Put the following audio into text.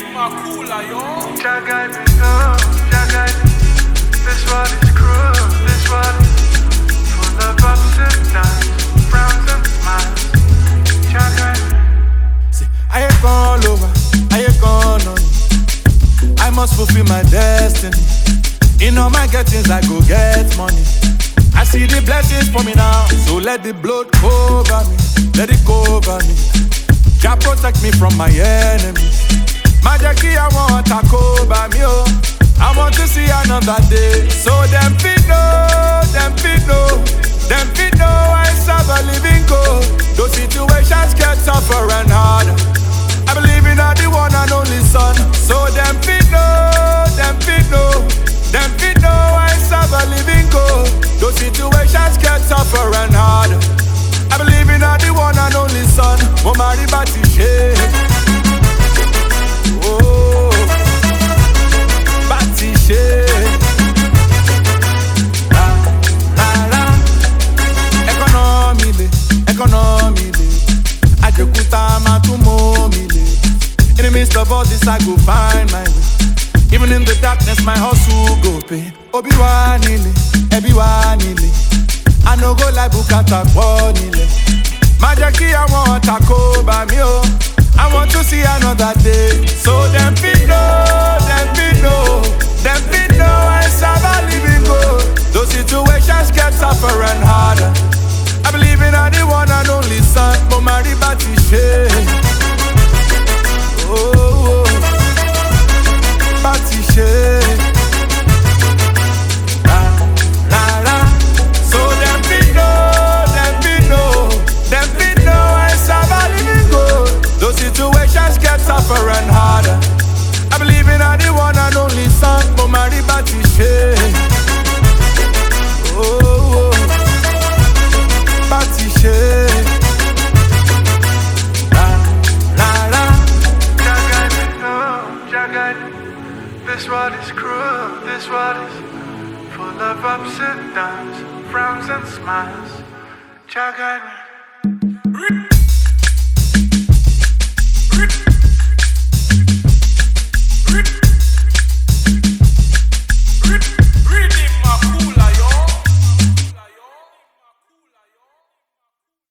Makula, yo. Jah guide me, oh, Jah guide me. This world is cruel, this world is full of ups and downs, frowns and smiles. Jah guide me. See, I ain't gone over, I ain't gone on. I must fulfill my destiny. In all my gettings, I go get money. I see the blessings for me now, so let the blood cover me, let it cover me. Jah protect me from my enemies. Majaki, I want to cover me, oh. I want to see another day, so them fit know, them fit know, them fit know Ajakuta matumo mi le. In the midst of all this, I go find my way. Even in the darkness, my hustle go pay. Obi wa nile, ebi wa nile. I no go like bukata kwa nile. Majaki, I want to by oh. I want to see another day. So them fit know, them fit know, them fit know I a living God. Those situations get tougher and harder. Believe in the one and only Son, Momari Batishe. Oh, This world is cruel, this world is full of ups and downs, frowns and smiles. Me.